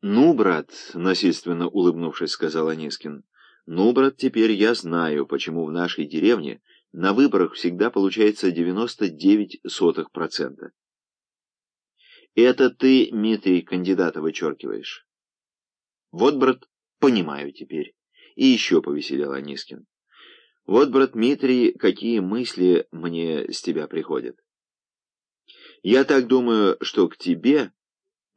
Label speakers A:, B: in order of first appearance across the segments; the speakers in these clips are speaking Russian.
A: «Ну, брат», — насильственно улыбнувшись, сказал Анискин, — «ну, брат, теперь я знаю, почему в нашей деревне на выборах всегда получается 99%. Это ты, Митрий, кандидата вычеркиваешь». «Вот, брат, понимаю теперь». И еще повеселел Анискин. «Вот, брат Митрий, какие мысли мне с тебя приходят. Я так думаю, что к тебе...»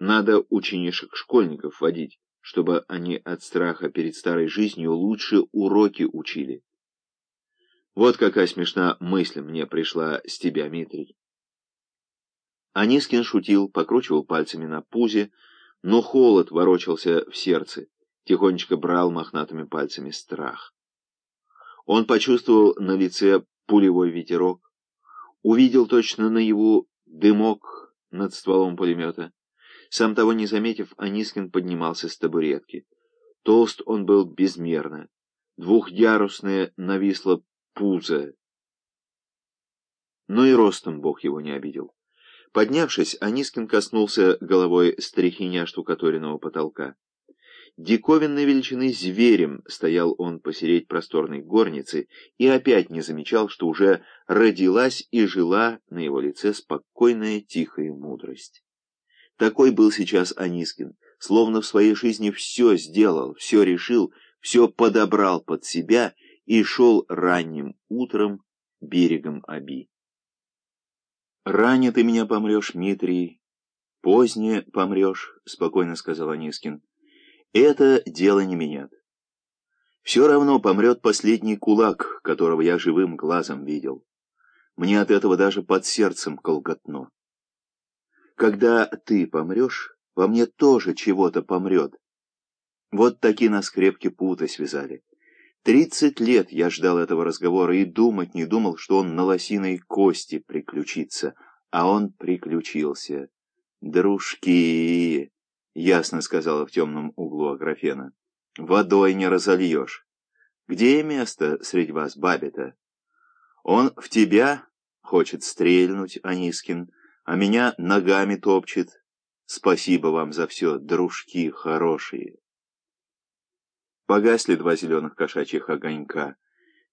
A: Надо ученишек-школьников водить, чтобы они от страха перед старой жизнью лучше уроки учили. Вот какая смешная мысль мне пришла с тебя, Митрий. Анискин шутил, покручивал пальцами на пузе, но холод ворочался в сердце, тихонечко брал мохнатыми пальцами страх. Он почувствовал на лице пулевой ветерок, увидел точно наяву дымок над стволом пулемета. Сам того не заметив, Анискин поднимался с табуретки. Толст он был безмерно. Двухъярусное нависло пузо. Но и ростом Бог его не обидел. Поднявшись, Анискин коснулся головой стряхиня штукатуренного потолка. Диковинной величины зверем стоял он посередь просторной горницы и опять не замечал, что уже родилась и жила на его лице спокойная тихая мудрость. Такой был сейчас Анискин, словно в своей жизни все сделал, все решил, все подобрал под себя и шел ранним утром берегом Аби. «Ранее ты меня помрешь, Митрий, позднее помрешь», — спокойно сказал Анискин. «Это дело не меняет. Все равно помрет последний кулак, которого я живым глазом видел. Мне от этого даже под сердцем колготно. Когда ты помрешь, во мне тоже чего-то помрет. Вот такие нас крепкие путы связали. Тридцать лет я ждал этого разговора и думать не думал, что он на лосиной кости приключится. А он приключился. «Дружки!» — ясно сказала в темном углу Аграфена. «Водой не разольешь. Где место среди вас, бабе-то? Он в тебя хочет стрельнуть, Анискин» а меня ногами топчет. Спасибо вам за все, дружки хорошие. Погасли два зеленых кошачьих огонька.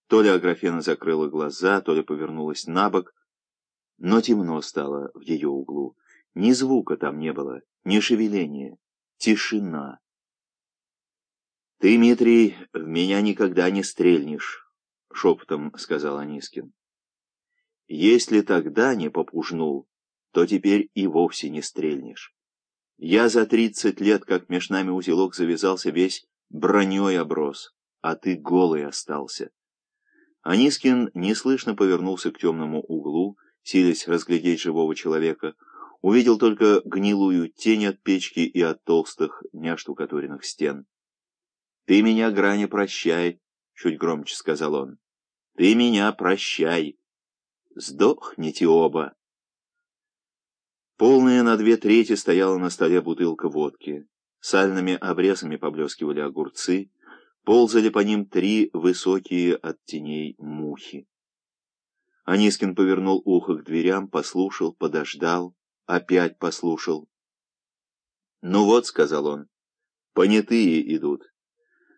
A: То ли Аграфена закрыла глаза, то ли повернулась на бок, но темно стало в ее углу. Ни звука там не было, ни шевеления, тишина. — Ты, Дмитрий, в меня никогда не стрельнешь, — шепотом сказал Анискин. — Если тогда не попужнул, то теперь и вовсе не стрельнешь. Я за тридцать лет, как меж нами узелок завязался, весь броней оброс, а ты голый остался. Анискин неслышно повернулся к темному углу, силясь разглядеть живого человека, увидел только гнилую тень от печки и от толстых, неоштукатуренных стен. — Ты меня, Граня, прощай, — чуть громче сказал он. — Ты меня прощай. Сдохните оба. Полная на две трети стояла на столе бутылка водки. Сальными обрезами поблескивали огурцы, ползали по ним три высокие от теней мухи. Анискин повернул ухо к дверям, послушал, подождал, опять послушал. «Ну вот», — сказал он, — «понятые идут.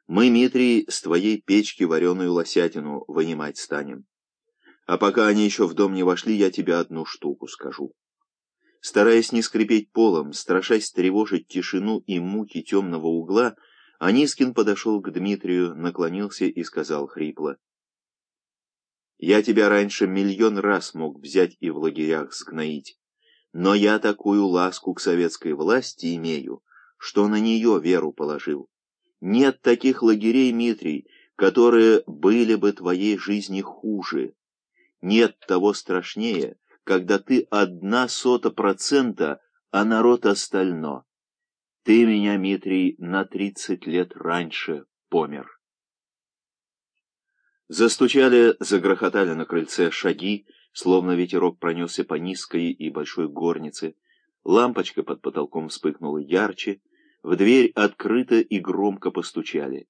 A: Мы, Митрий, с твоей печки вареную лосятину вынимать станем. А пока они еще в дом не вошли, я тебе одну штуку скажу». Стараясь не скрипеть полом, страшась тревожить тишину и муки темного угла, Анискин подошел к Дмитрию, наклонился и сказал хрипло. «Я тебя раньше миллион раз мог взять и в лагерях сгноить, но я такую ласку к советской власти имею, что на нее веру положил. Нет таких лагерей, Дмитрий, которые были бы твоей жизни хуже. Нет того страшнее, когда ты одна сота процента, а народ остально. Ты меня, Митрий, на тридцать лет раньше помер. Застучали, загрохотали на крыльце шаги, словно ветерок пронесся по низкой и большой горнице. Лампочка под потолком вспыхнула ярче, в дверь открыто и громко постучали.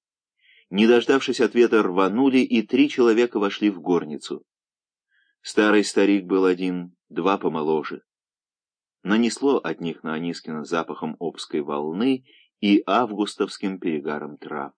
A: Не дождавшись ответа, рванули, и три человека вошли в горницу. Старый старик был один, два помоложе. Нанесло от них на Анискина запахом обской волны, и августовским перегаром трав.